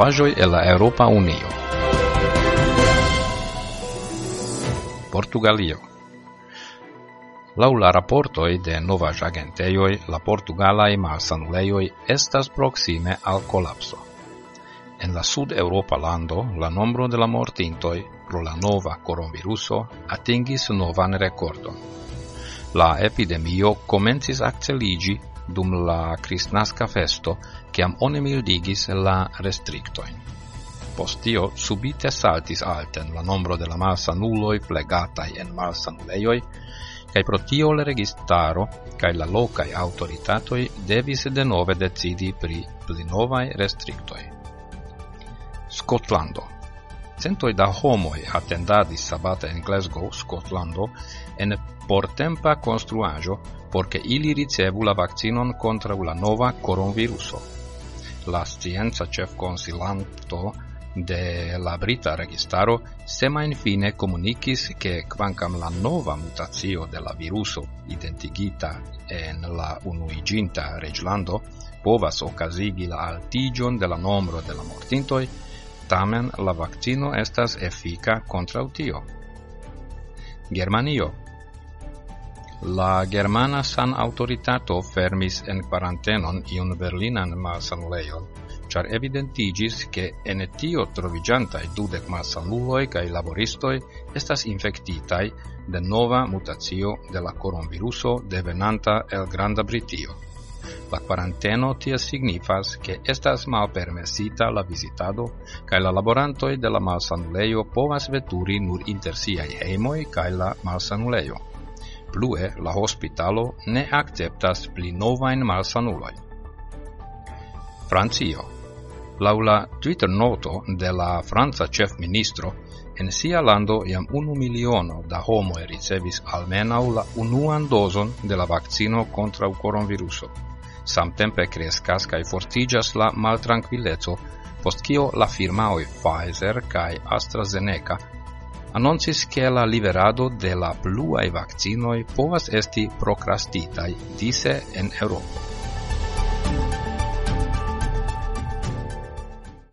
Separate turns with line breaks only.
novajoi el la Europa Unio. Portugalio Lau la raportoi de novaĵagentejoj, la portugalai malsanuleioi estas proxime al colapso. En la sud Europa lando la nombro de la mortintoi pro la nova coronaviruso atingis novan rekordon. La epidemio comencis acceligi dum la Christnasca festo, ciam oni mildigis la restrictoin. Postio subite saltis alten la nombro de la malsanuloi plegatai en malsanulejoi, cae pro tio le registaro cae la locai autoritatoi devis de nove decidi pri plinovae restrictoi. Scotlando centoi da homoi attendadis sabate in Glasgow, Scotlando, en portempa construajo porque ili ricevu la vaccinon contra la nova coronaviruso. La scienza chef consilanto de la brita registaro semain fine comunicis che quancam la nova mutatio de la viruso identigita en la unuiginta reglando povas ocasigi la altigion de la nombro de la mortintoi, tamen la vaccino estas efika contra tio. Germanio La germana san autoritato fermis en quarantenon iun berlinan malsanlejon, char evidentigis che en tio trovigiantai dudec malsanuloi cae laboristoi estas infectitai de nova mutatio de la coronaviruso devenanta el Granda Britio. La quaranteno tia signifas che estas malpermesita la visitado kaj la laborantoj de la malsanulejo povas veturi nur inter siaj hejmoj kaj la malsanulejo. Plue, la hospitalo ne akceptas pli novajn malsanulojn. Francio Laŭ la Twitter-noto de la franca ĉefministro, en sia lando jam unu miliono da homoj ricevis almenaŭ la unuan dozon de la vakcino kontraŭ koronaviruso samtempe crescas cae fortigas la maltranquilleto, post cio la firmaoi Pfizer cae AstraZeneca annoncis che la liberado de la pluae vaccinoi povas esti procrastitai dise en Europa.